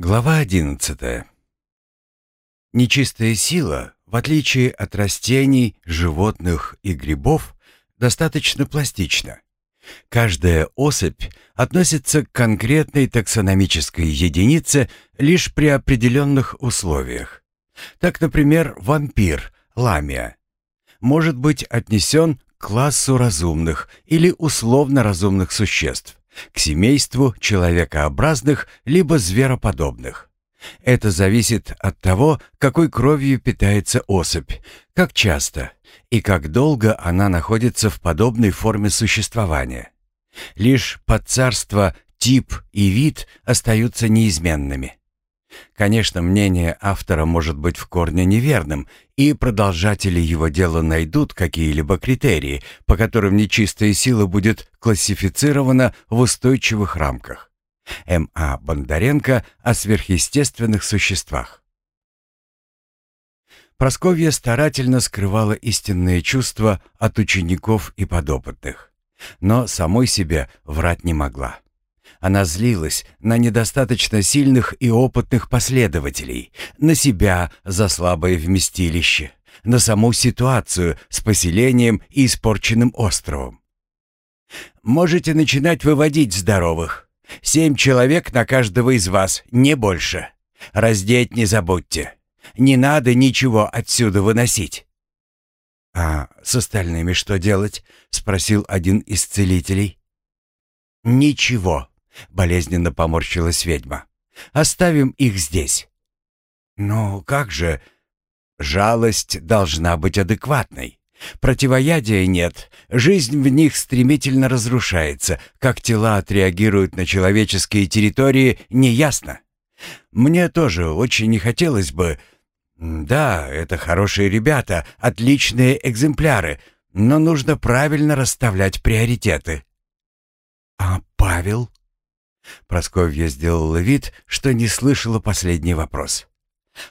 Глава одиннадцатая. Нечистая сила, в отличие от растений, животных и грибов, достаточно пластична. Каждая особь относится к конкретной таксономической единице лишь при определенных условиях. Так, например, вампир, ламия, может быть отнесен к классу разумных или условно разумных существ к семейству человекообразных либо звероподобных. Это зависит от того, какой кровью питается особь, как часто и как долго она находится в подобной форме существования. Лишь подцарство, тип и вид остаются неизменными. Конечно, мнение автора может быть в корне неверным, и продолжатели его дела найдут какие-либо критерии, по которым нечистая сила будет классифицирована в устойчивых рамках. М.А. Бондаренко о сверхъестественных существах. Просковья старательно скрывала истинные чувства от учеников и подопытных, но самой себе врать не могла. Она злилась на недостаточно сильных и опытных последователей, на себя за слабое вместилище, на саму ситуацию с поселением и испорченным островом. «Можете начинать выводить здоровых. Семь человек на каждого из вас, не больше. Раздеть не забудьте. Не надо ничего отсюда выносить». «А с остальными что делать?» — спросил один из целителей. «Ничего», Болезненно поморщилась ведьма. «Оставим их здесь». «Ну, как же...» «Жалость должна быть адекватной. Противоядия нет, жизнь в них стремительно разрушается. Как тела отреагируют на человеческие территории, неясно. Мне тоже очень не хотелось бы... Да, это хорошие ребята, отличные экземпляры, но нужно правильно расставлять приоритеты». «А Павел?» Просковья сделала вид, что не слышала последний вопрос.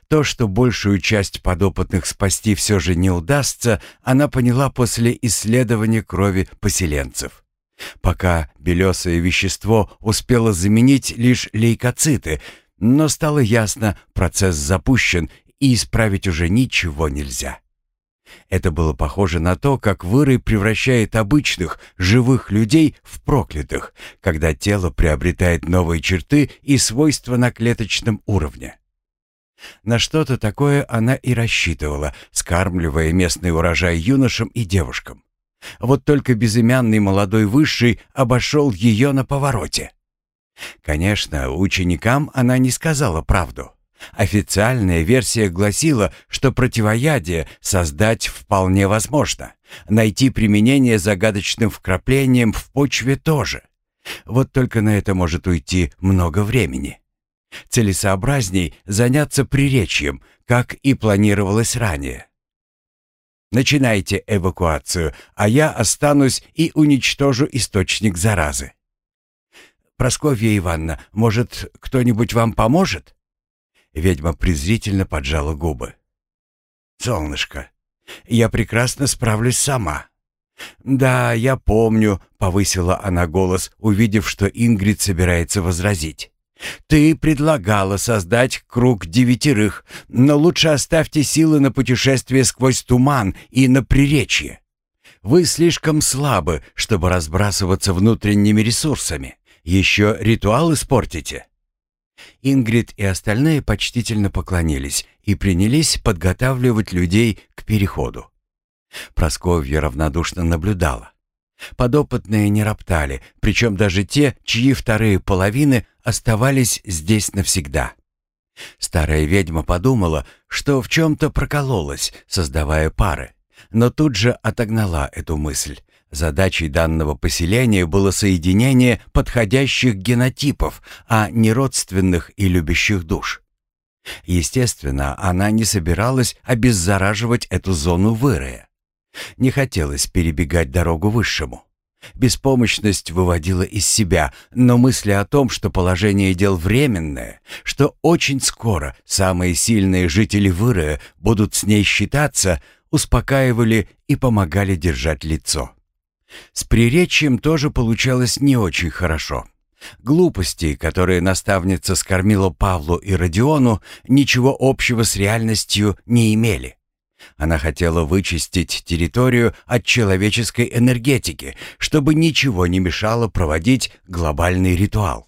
То, что большую часть подопытных спасти все же не удастся, она поняла после исследования крови поселенцев. Пока белесое вещество успело заменить лишь лейкоциты, но стало ясно, процесс запущен и исправить уже ничего нельзя. Это было похоже на то, как вырой превращает обычных, живых людей в проклятых, когда тело приобретает новые черты и свойства на клеточном уровне. На что-то такое она и рассчитывала, скармливая местный урожай юношам и девушкам. Вот только безымянный молодой высший обошел ее на повороте. Конечно, ученикам она не сказала правду. Официальная версия гласила, что противоядие создать вполне возможно. Найти применение загадочным вкраплением в почве тоже. Вот только на это может уйти много времени. Целесообразней заняться приречьем, как и планировалось ранее. Начинайте эвакуацию, а я останусь и уничтожу источник заразы. Просковья Ивановна, может, кто-нибудь вам поможет? Ведьма презрительно поджала губы. «Солнышко, я прекрасно справлюсь сама». «Да, я помню», — повысила она голос, увидев, что Ингрид собирается возразить. «Ты предлагала создать круг девятерых, но лучше оставьте силы на путешествие сквозь туман и на приречье. Вы слишком слабы, чтобы разбрасываться внутренними ресурсами. Еще ритуал испортите». Ингрид и остальные почтительно поклонились и принялись подготавливать людей к переходу. Просковья равнодушно наблюдала. Подопытные не роптали, причем даже те, чьи вторые половины оставались здесь навсегда. Старая ведьма подумала, что в чем-то прокололась, создавая пары, но тут же отогнала эту мысль. Задачей данного поселения было соединение подходящих генотипов, а не родственных и любящих душ. Естественно, она не собиралась обеззараживать эту зону вырая. Не хотелось перебегать дорогу высшему. Беспомощность выводила из себя, но мысли о том, что положение дел временное, что очень скоро самые сильные жители Вырая будут с ней считаться, успокаивали и помогали держать лицо. С приречием тоже получалось не очень хорошо. Глупости, которые наставница скормила Павлу и Родиону, ничего общего с реальностью не имели. Она хотела вычистить территорию от человеческой энергетики, чтобы ничего не мешало проводить глобальный ритуал.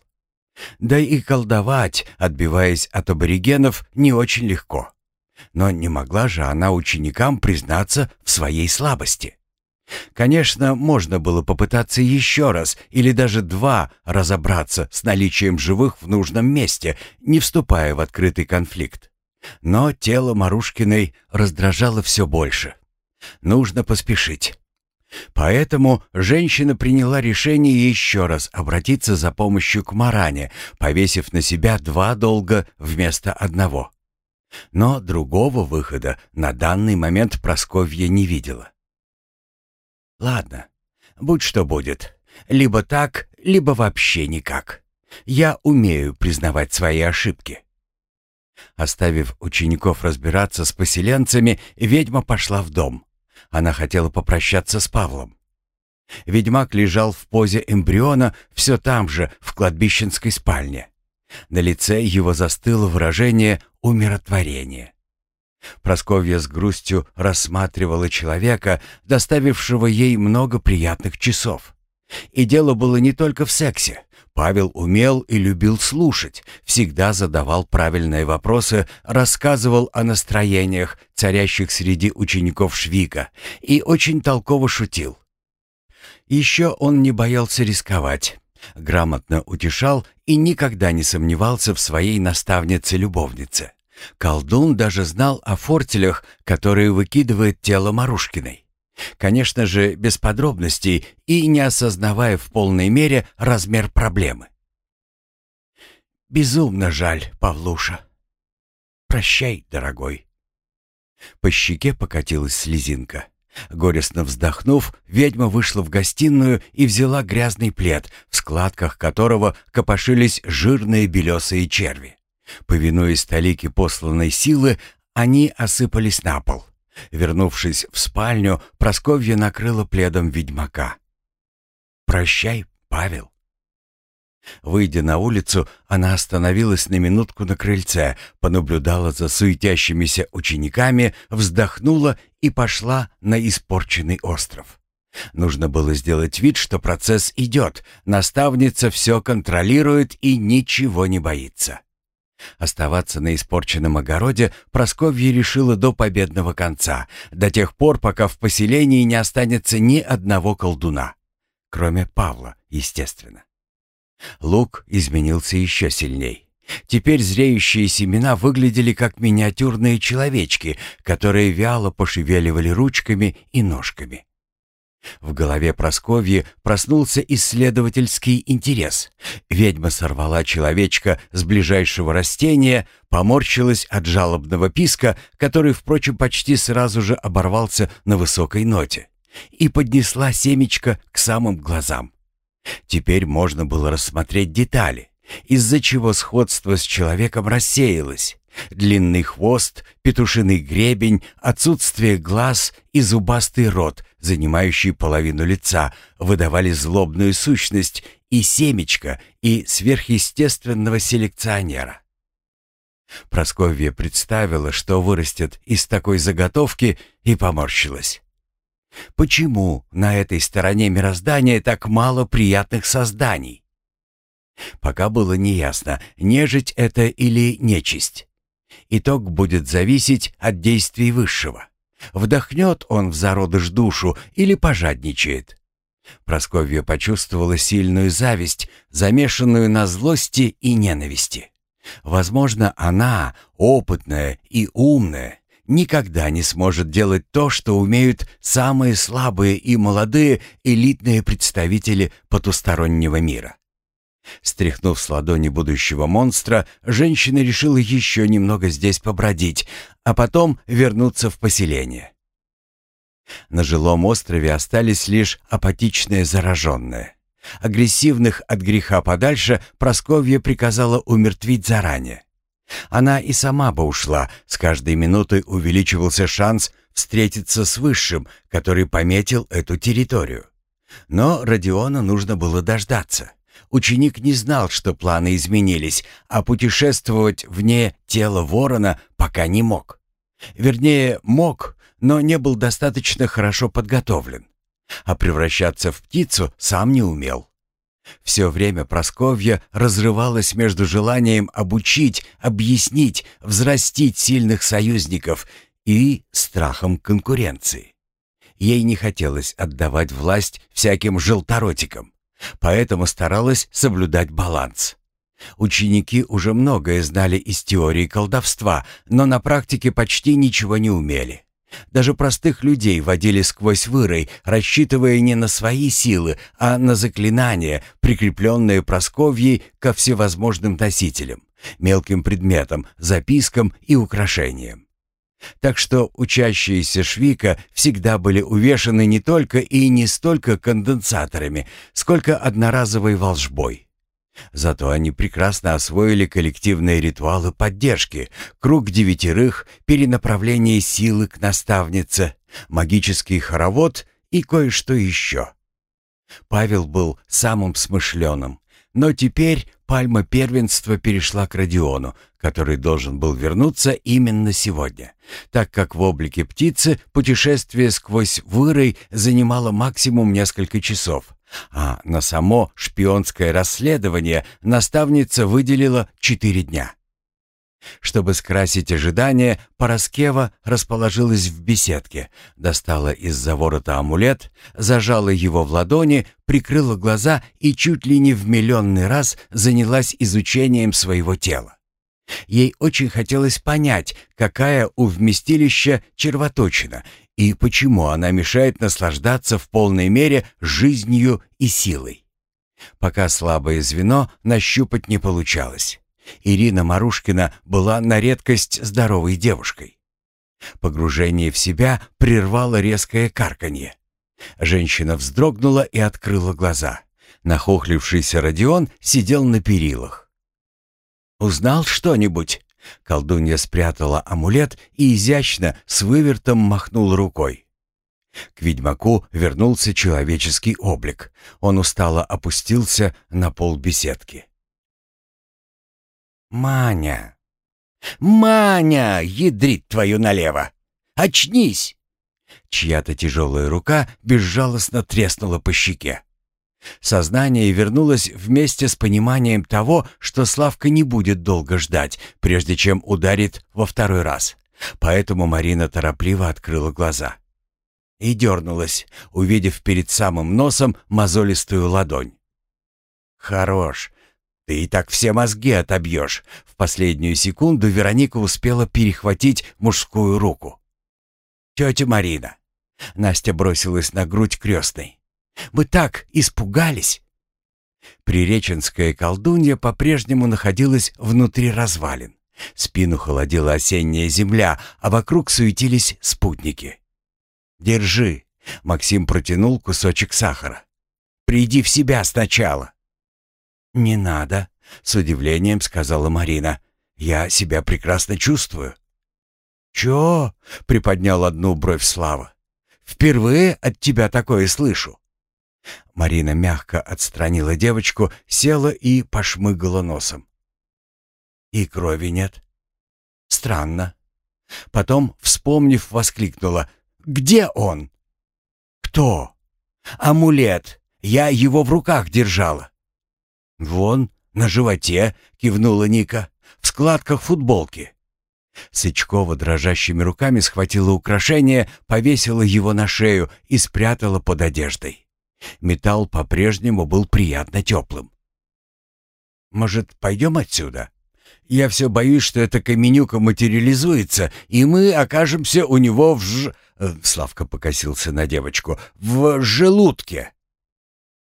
Да и колдовать, отбиваясь от аборигенов, не очень легко. Но не могла же она ученикам признаться в своей слабости. Конечно, можно было попытаться еще раз или даже два разобраться с наличием живых в нужном месте, не вступая в открытый конфликт. Но тело Марушкиной раздражало все больше. Нужно поспешить. Поэтому женщина приняла решение еще раз обратиться за помощью к Маране, повесив на себя два долга вместо одного. Но другого выхода на данный момент Просковья не видела. «Ладно, будь что будет. Либо так, либо вообще никак. Я умею признавать свои ошибки». Оставив учеников разбираться с поселенцами, ведьма пошла в дом. Она хотела попрощаться с Павлом. Ведьмак лежал в позе эмбриона все там же, в кладбищенской спальне. На лице его застыло выражение умиротворения. Просковья с грустью рассматривала человека, доставившего ей много приятных часов. И дело было не только в сексе. Павел умел и любил слушать, всегда задавал правильные вопросы, рассказывал о настроениях, царящих среди учеников Швика, и очень толково шутил. Еще он не боялся рисковать, грамотно утешал и никогда не сомневался в своей наставнице-любовнице. Колдун даже знал о фортелях, которые выкидывает тело Марушкиной. Конечно же, без подробностей и не осознавая в полной мере размер проблемы. «Безумно жаль, Павлуша. Прощай, дорогой». По щеке покатилась слезинка. Горестно вздохнув, ведьма вышла в гостиную и взяла грязный плед, в складках которого копошились жирные белесые черви. Повинуясь талике посланной силы, они осыпались на пол. Вернувшись в спальню, Просковья накрыла пледом ведьмака. «Прощай, Павел». Выйдя на улицу, она остановилась на минутку на крыльце, понаблюдала за суетящимися учениками, вздохнула и пошла на испорченный остров. Нужно было сделать вид, что процесс идет, наставница все контролирует и ничего не боится. Оставаться на испорченном огороде Просковья решила до победного конца, до тех пор, пока в поселении не останется ни одного колдуна. Кроме Павла, естественно. Лук изменился еще сильней. Теперь зреющие семена выглядели как миниатюрные человечки, которые вяло пошевеливали ручками и ножками. В голове Просковьи проснулся исследовательский интерес. Ведьма сорвала человечка с ближайшего растения, поморщилась от жалобного писка, который, впрочем, почти сразу же оборвался на высокой ноте, и поднесла семечко к самым глазам. Теперь можно было рассмотреть детали, из-за чего сходство с человеком рассеялось. Длинный хвост, петушиный гребень, отсутствие глаз и зубастый рот, занимающий половину лица, выдавали злобную сущность и семечко, и сверхъестественного селекционера. Просковья представила, что вырастет из такой заготовки, и поморщилась. Почему на этой стороне мироздания так мало приятных созданий? Пока было неясно, нежить это или нечисть. Итог будет зависеть от действий Высшего. Вдохнет он в зародыш душу или пожадничает. Просковья почувствовала сильную зависть, замешанную на злости и ненависти. Возможно, она, опытная и умная, никогда не сможет делать то, что умеют самые слабые и молодые элитные представители потустороннего мира. Стряхнув с ладони будущего монстра, женщина решила еще немного здесь побродить, а потом вернуться в поселение. На жилом острове остались лишь апатичные зараженные. Агрессивных от греха подальше Просковья приказала умертвить заранее. Она и сама бы ушла, с каждой минутой увеличивался шанс встретиться с Высшим, который пометил эту территорию. Но Родиона нужно было дождаться. Ученик не знал, что планы изменились, а путешествовать вне тела ворона пока не мог. Вернее, мог, но не был достаточно хорошо подготовлен. А превращаться в птицу сам не умел. Все время Просковья разрывалась между желанием обучить, объяснить, взрастить сильных союзников и страхом конкуренции. Ей не хотелось отдавать власть всяким желторотикам, поэтому старалась соблюдать баланс. Ученики уже многое знали из теории колдовства, но на практике почти ничего не умели. Даже простых людей водили сквозь вырой, рассчитывая не на свои силы, а на заклинания, прикрепленные Просковьей ко всевозможным носителям, мелким предметам, запискам и украшениям. Так что учащиеся Швика всегда были увешаны не только и не столько конденсаторами, сколько одноразовой волжбой. Зато они прекрасно освоили коллективные ритуалы поддержки, круг девятерых, перенаправление силы к наставнице, магический хоровод и кое-что еще. Павел был самым смышленым, но теперь пальма первенства перешла к Родиону, который должен был вернуться именно сегодня, так как в облике птицы путешествие сквозь вырой занимало максимум несколько часов, а на само шпионское расследование наставница выделила четыре дня. Чтобы скрасить ожидания, Пороскева расположилась в беседке, достала из-за ворота амулет, зажала его в ладони, прикрыла глаза и чуть ли не в миллионный раз занялась изучением своего тела. Ей очень хотелось понять, какая у вместилища червоточина и почему она мешает наслаждаться в полной мере жизнью и силой. Пока слабое звено нащупать не получалось. Ирина Марушкина была на редкость здоровой девушкой. Погружение в себя прервало резкое карканье. Женщина вздрогнула и открыла глаза. Нахохлившийся Родион сидел на перилах. «Узнал что-нибудь?» Колдунья спрятала амулет и изящно с вывертом махнул рукой. К ведьмаку вернулся человеческий облик. Он устало опустился на пол беседки. «Маня! Маня! Ядрит твою налево! Очнись!» Чья-то тяжелая рука безжалостно треснула по щеке. Сознание вернулось вместе с пониманием того, что Славка не будет долго ждать, прежде чем ударит во второй раз. Поэтому Марина торопливо открыла глаза. И дернулась, увидев перед самым носом мозолистую ладонь. «Хорош, ты и так все мозги отобьешь. В последнюю секунду Вероника успела перехватить мужскую руку. «Тетя Марина!» Настя бросилась на грудь крестной. «Мы так испугались!» Приреченская колдунья по-прежнему находилась внутри развалин. Спину холодила осенняя земля, а вокруг суетились спутники. «Держи!» — Максим протянул кусочек сахара. «Приди в себя сначала!» «Не надо», — с удивлением сказала Марина. «Я себя прекрасно чувствую». «Чё?» — приподнял одну бровь Слава. «Впервые от тебя такое слышу». Марина мягко отстранила девочку, села и пошмыгала носом. «И крови нет?» «Странно». Потом, вспомнив, воскликнула. «Где он?» «Кто?» «Амулет. Я его в руках держала». «Вон, на животе», — кивнула Ника, — «в складках футболки». Сычкова дрожащими руками схватила украшение, повесила его на шею и спрятала под одеждой. Металл по-прежнему был приятно теплым. «Может, пойдем отсюда? Я все боюсь, что эта каменюка материализуется, и мы окажемся у него в ж...» э, Славка покосился на девочку. «В желудке».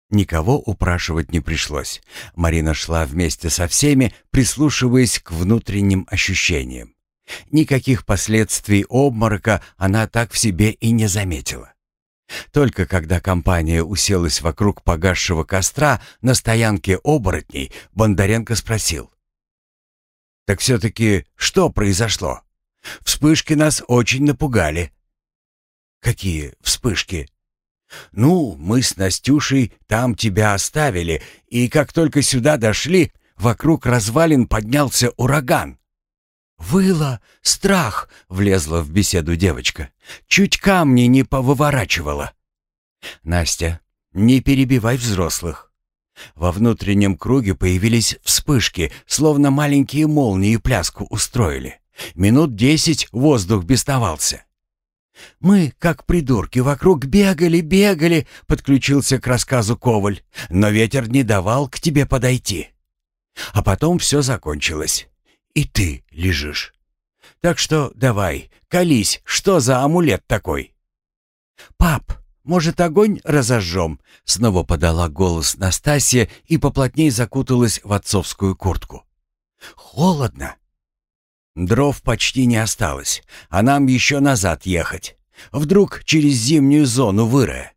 Никого упрашивать не пришлось. Марина шла вместе со всеми, прислушиваясь к внутренним ощущениям. Никаких последствий обморока она так в себе и не заметила. Только когда компания уселась вокруг погасшего костра на стоянке оборотней, Бондаренко спросил. «Так все-таки что произошло? Вспышки нас очень напугали». «Какие вспышки?» «Ну, мы с Настюшей там тебя оставили, и как только сюда дошли, вокруг развалин поднялся ураган. «Выла, страх!» — влезла в беседу девочка. «Чуть камни не повыворачивала». «Настя, не перебивай взрослых». Во внутреннем круге появились вспышки, словно маленькие молнии пляску устроили. Минут десять воздух бестовался. «Мы, как придурки, вокруг бегали, бегали», — подключился к рассказу Коваль, «но ветер не давал к тебе подойти. А потом все закончилось и ты лежишь. Так что давай, колись, что за амулет такой?» «Пап, может, огонь разожжем?» — снова подала голос Настасья и поплотней закуталась в отцовскую куртку. «Холодно». Дров почти не осталось, а нам еще назад ехать. Вдруг через зимнюю зону вырая.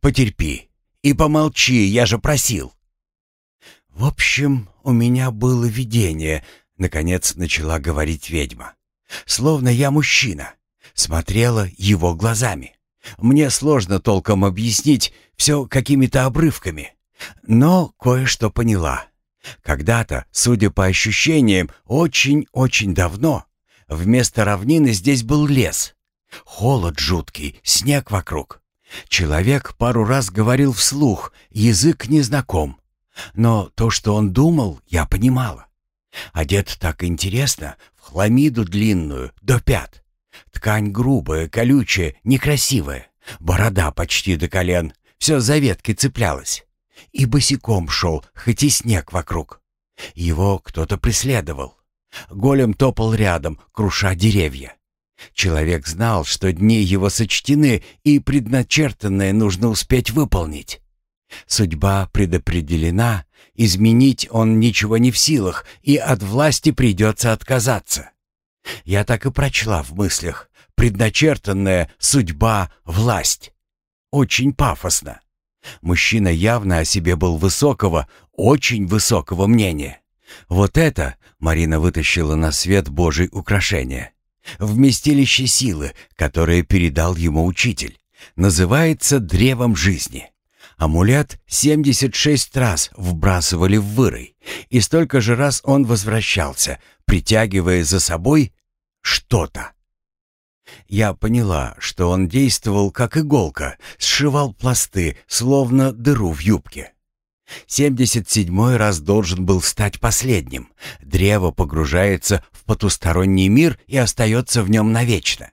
Потерпи и помолчи, я же просил. В общем, у меня было видение, Наконец начала говорить ведьма. Словно я мужчина. Смотрела его глазами. Мне сложно толком объяснить все какими-то обрывками. Но кое-что поняла. Когда-то, судя по ощущениям, очень-очень давно, вместо равнины здесь был лес. Холод жуткий, снег вокруг. Человек пару раз говорил вслух, язык незнаком. Но то, что он думал, я понимала. Одет так интересно, в хламиду длинную, до пят. Ткань грубая, колючая, некрасивая. Борода почти до колен, все за ветки цеплялось. И босиком шел, хоть и снег вокруг. Его кто-то преследовал. Голем топал рядом, круша деревья. Человек знал, что дни его сочтены, и предначертанное нужно успеть выполнить. Судьба предопределена, изменить он ничего не в силах, и от власти придется отказаться. Я так и прочла в мыслях. Предначертанная судьба — власть. Очень пафосно. Мужчина явно о себе был высокого, очень высокого мнения. Вот это Марина вытащила на свет Божий украшение. Вместилище силы, которое передал ему учитель, называется древом жизни. Амулет 76 раз вбрасывали в вырой, и столько же раз он возвращался, притягивая за собой что-то. Я поняла, что он действовал как иголка, сшивал пласты, словно дыру в юбке. Семьдесят седьмой раз должен был стать последним. Древо погружается в потусторонний мир и остается в нем навечно.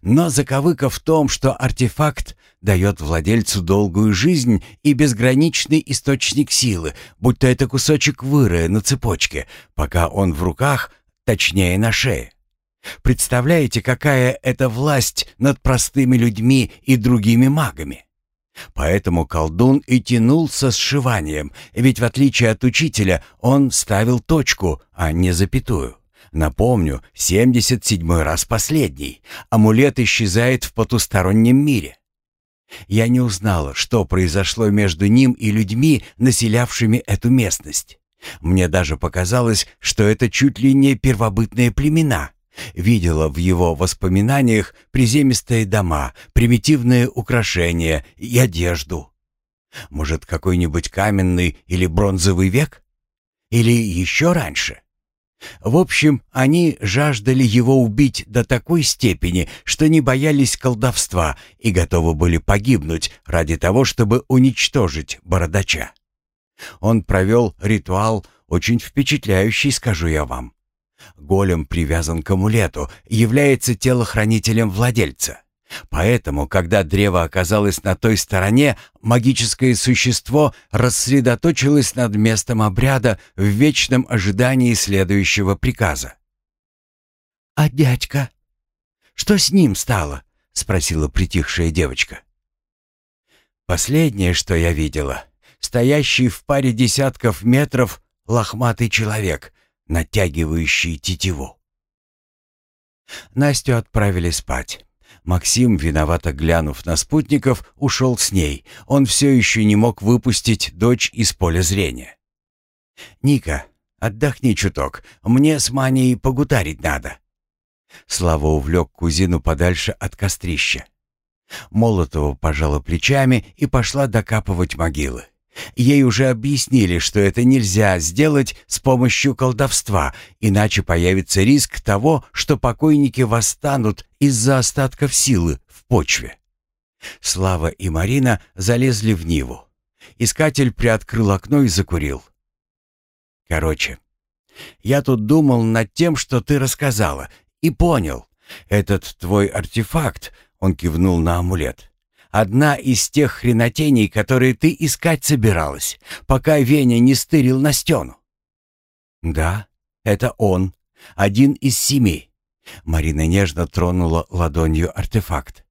Но заковыка в том, что артефакт дает владельцу долгую жизнь и безграничный источник силы, будь то это кусочек вырая на цепочке, пока он в руках, точнее на шее. Представляете, какая это власть над простыми людьми и другими магами? Поэтому колдун и тянулся с сшиванием, ведь в отличие от учителя он ставил точку, а не запятую. Напомню, 77-й раз последний. Амулет исчезает в потустороннем мире. Я не узнала, что произошло между ним и людьми, населявшими эту местность. Мне даже показалось, что это чуть ли не первобытные племена. Видела в его воспоминаниях приземистые дома, примитивные украшения и одежду. Может, какой-нибудь каменный или бронзовый век? Или еще раньше? В общем, они жаждали его убить до такой степени, что не боялись колдовства и готовы были погибнуть ради того, чтобы уничтожить бородача. Он провел ритуал, очень впечатляющий, скажу я вам. Голем привязан к амулету, является телохранителем владельца. Поэтому, когда древо оказалось на той стороне, магическое существо рассредоточилось над местом обряда в вечном ожидании следующего приказа. «А дядька? Что с ним стало?» — спросила притихшая девочка. «Последнее, что я видела, стоящий в паре десятков метров лохматый человек, натягивающий тетиву». Настю отправили спать. Максим, виновато глянув на спутников, ушел с ней. Он все еще не мог выпустить дочь из поля зрения. «Ника, отдохни чуток. Мне с Маней погутарить надо». Слава увлек кузину подальше от кострища. Молотова пожала плечами и пошла докапывать могилы. Ей уже объяснили, что это нельзя сделать с помощью колдовства, иначе появится риск того, что покойники восстанут из-за остатков силы в почве. Слава и Марина залезли в Ниву. Искатель приоткрыл окно и закурил. «Короче, я тут думал над тем, что ты рассказала, и понял. Этот твой артефакт, — он кивнул на амулет, — одна из тех хренотений, которые ты искать собиралась, пока Веня не стырил на стену. Да, это он, один из семи. Марина нежно тронула ладонью артефакт.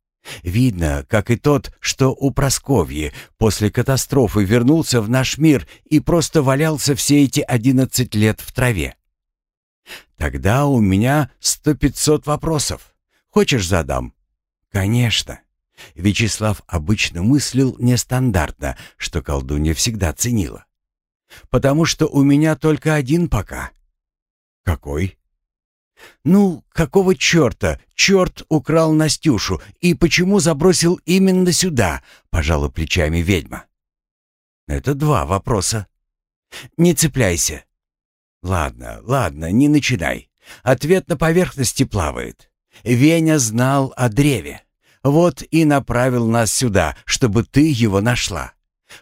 Видно, как и тот, что у Просковьи после катастрофы вернулся в наш мир и просто валялся все эти одиннадцать лет в траве. Тогда у меня сто-пятьсот вопросов. Хочешь задам? Конечно. Вячеслав обычно мыслил нестандартно, что колдунья всегда ценила. Потому что у меня только один пока. Какой? Ну, какого черта? Черт украл Настюшу, и почему забросил именно сюда? Пожала плечами ведьма. Это два вопроса. Не цепляйся. Ладно, ладно, не начинай. Ответ на поверхности плавает. Веня знал о древе. Вот и направил нас сюда, чтобы ты его нашла.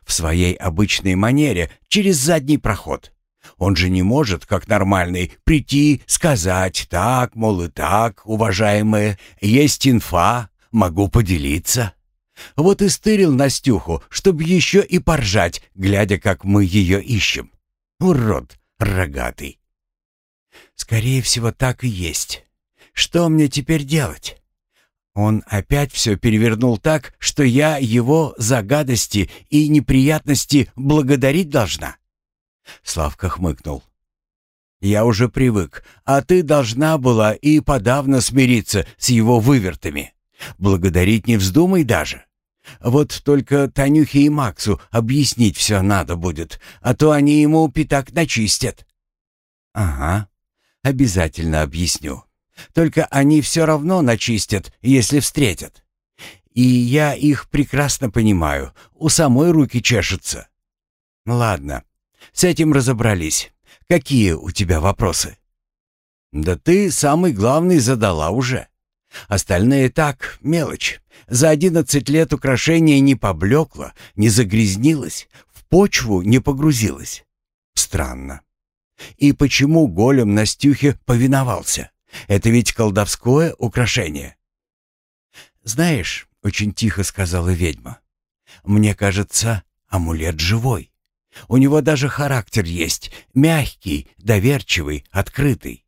В своей обычной манере, через задний проход. Он же не может, как нормальный, прийти, сказать «так, мол, и так, уважаемые, есть инфа, могу поделиться». Вот и стырил Настюху, чтобы еще и поржать, глядя, как мы ее ищем. Урод рогатый. Скорее всего, так и есть. Что мне теперь делать? Он опять все перевернул так, что я его за гадости и неприятности благодарить должна. Славка хмыкнул. «Я уже привык, а ты должна была и подавно смириться с его вывертами. Благодарить не вздумай даже. Вот только Танюхе и Максу объяснить все надо будет, а то они ему пятак начистят». «Ага, обязательно объясню. Только они все равно начистят, если встретят. И я их прекрасно понимаю, у самой руки чешутся. Ладно, с этим разобрались. Какие у тебя вопросы? Да ты самый главный задала уже. Остальные так, мелочь. За одиннадцать лет украшение не поблекло, не загрязнилось, в почву не погрузилось. Странно. И почему голем Настюхе повиновался? Это ведь колдовское украшение. Знаешь, очень тихо сказала ведьма. Мне кажется, амулет живой. У него даже характер есть, мягкий, доверчивый, открытый.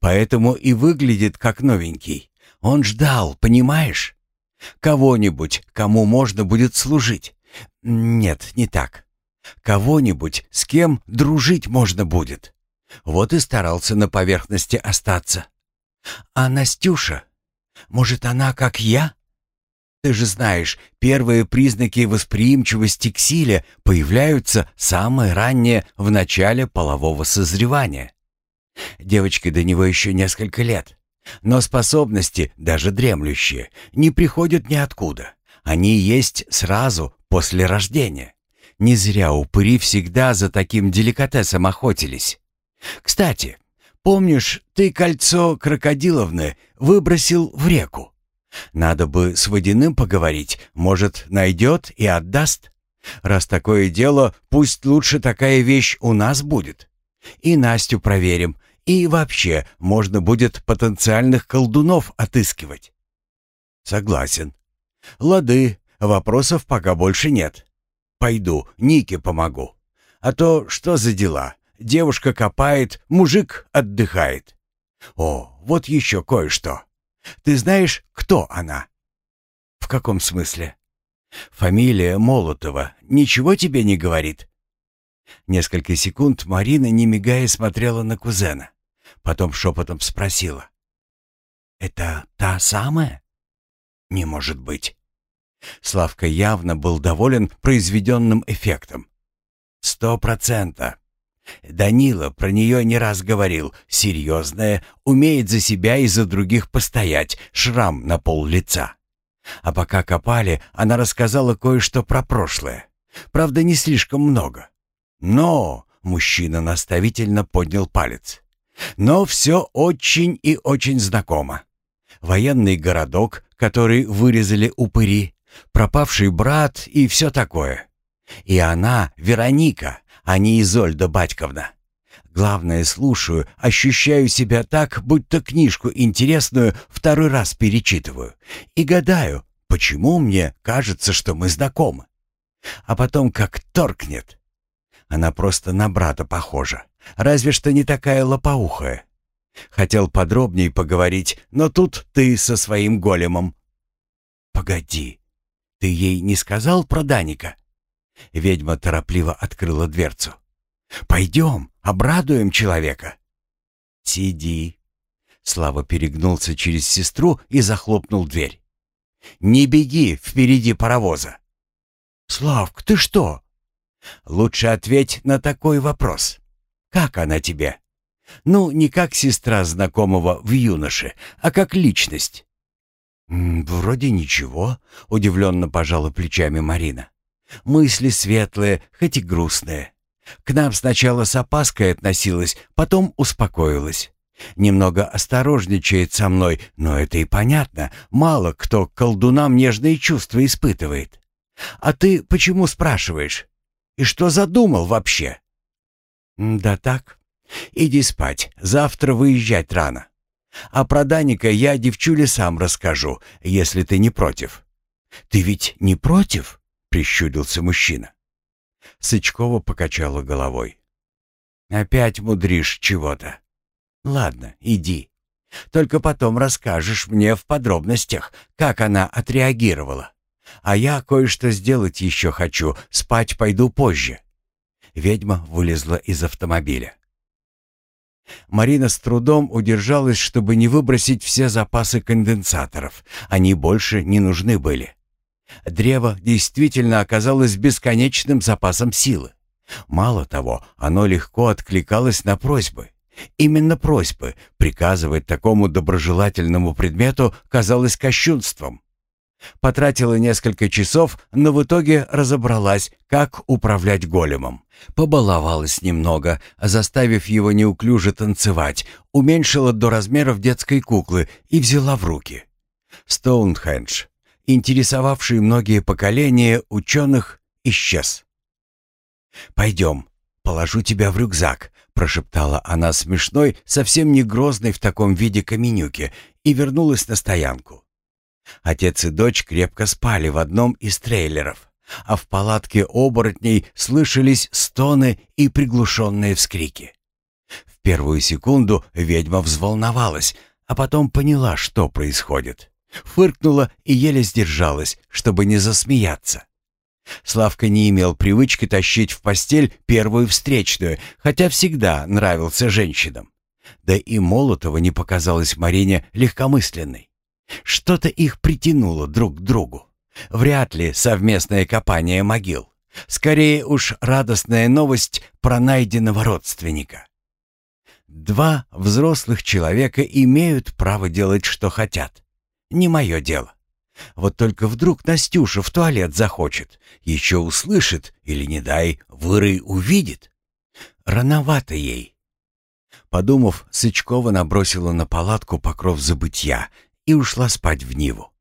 Поэтому и выглядит как новенький. Он ждал, понимаешь? Кого-нибудь, кому можно будет служить. Нет, не так. Кого-нибудь, с кем дружить можно будет. Вот и старался на поверхности остаться. А Настюша? Может, она как я? Ты же знаешь, первые признаки восприимчивости к силе появляются самое раннее в начале полового созревания. Девочке до него еще несколько лет. Но способности, даже дремлющие, не приходят ниоткуда. Они есть сразу после рождения. Не зря упыри всегда за таким деликатесом охотились. Кстати, помнишь, ты кольцо крокодиловны выбросил в реку? Надо бы с водяным поговорить, может, найдет и отдаст. Раз такое дело, пусть лучше такая вещь у нас будет. И Настю проверим, и вообще можно будет потенциальных колдунов отыскивать. Согласен. Лады, вопросов пока больше нет. Пойду, Нике помогу. А то что за дела? Девушка копает, мужик отдыхает. О, вот еще кое-что. Ты знаешь, кто она?» «В каком смысле?» «Фамилия Молотова ничего тебе не говорит?» Несколько секунд Марина, не мигая, смотрела на кузена. Потом шепотом спросила. «Это та самая?» «Не может быть». Славка явно был доволен произведенным эффектом. «Сто процента. Данила про нее не раз говорил. Серьезная, умеет за себя и за других постоять, шрам на пол лица. А пока копали, она рассказала кое-что про прошлое. Правда, не слишком много. Но мужчина наставительно поднял палец. Но все очень и очень знакомо. Военный городок, который вырезали упыри, пропавший брат и все такое. И она, Вероника, а не Изольда Батьковна. Главное, слушаю, ощущаю себя так, будто книжку интересную второй раз перечитываю. И гадаю, почему мне кажется, что мы знакомы. А потом как торкнет. Она просто на брата похожа. Разве что не такая лопоухая. Хотел подробнее поговорить, но тут ты со своим големом. Погоди, ты ей не сказал про Даника? Ведьма торопливо открыла дверцу. «Пойдем, обрадуем человека». «Сиди». Слава перегнулся через сестру и захлопнул дверь. «Не беги впереди паровоза». «Славк, ты что?» «Лучше ответь на такой вопрос. Как она тебе?» «Ну, не как сестра знакомого в юноше, а как личность». «Вроде ничего», — удивленно пожала плечами Марина. Мысли светлые, хоть и грустные. К нам сначала с опаской относилась, потом успокоилась. Немного осторожничает со мной, но это и понятно. Мало кто к колдунам нежные чувства испытывает. А ты почему спрашиваешь? И что задумал вообще? Да так. Иди спать, завтра выезжать рано. А про Даника я девчуле сам расскажу, если ты не против. Ты ведь не против? Прищурился мужчина. Сычкова покачала головой. «Опять мудришь чего-то. Ладно, иди. Только потом расскажешь мне в подробностях, как она отреагировала. А я кое-что сделать еще хочу, спать пойду позже». Ведьма вылезла из автомобиля. Марина с трудом удержалась, чтобы не выбросить все запасы конденсаторов. Они больше не нужны были. Древо действительно оказалось бесконечным запасом силы. Мало того, оно легко откликалось на просьбы. Именно просьбы приказывать такому доброжелательному предмету казалось кощунством. Потратила несколько часов, но в итоге разобралась, как управлять големом. Побаловалась немного, заставив его неуклюже танцевать, уменьшила до размеров детской куклы и взяла в руки. Стоунхендж интересовавший многие поколения ученых, исчез. «Пойдем, положу тебя в рюкзак», — прошептала она смешной, совсем не грозной в таком виде каменюке, и вернулась на стоянку. Отец и дочь крепко спали в одном из трейлеров, а в палатке оборотней слышались стоны и приглушенные вскрики. В первую секунду ведьма взволновалась, а потом поняла, что происходит. Фыркнула и еле сдержалась, чтобы не засмеяться. Славка не имел привычки тащить в постель первую встречную, хотя всегда нравился женщинам. Да и Молотова не показалась Марине легкомысленной. Что-то их притянуло друг к другу. Вряд ли совместное копание могил. Скорее уж радостная новость про найденного родственника. Два взрослых человека имеют право делать, что хотят не мое дело. Вот только вдруг Настюша в туалет захочет, еще услышит или, не дай, вырый увидит. Рановато ей. Подумав, Сычкова набросила на палатку покров забытья и ушла спать в Ниву.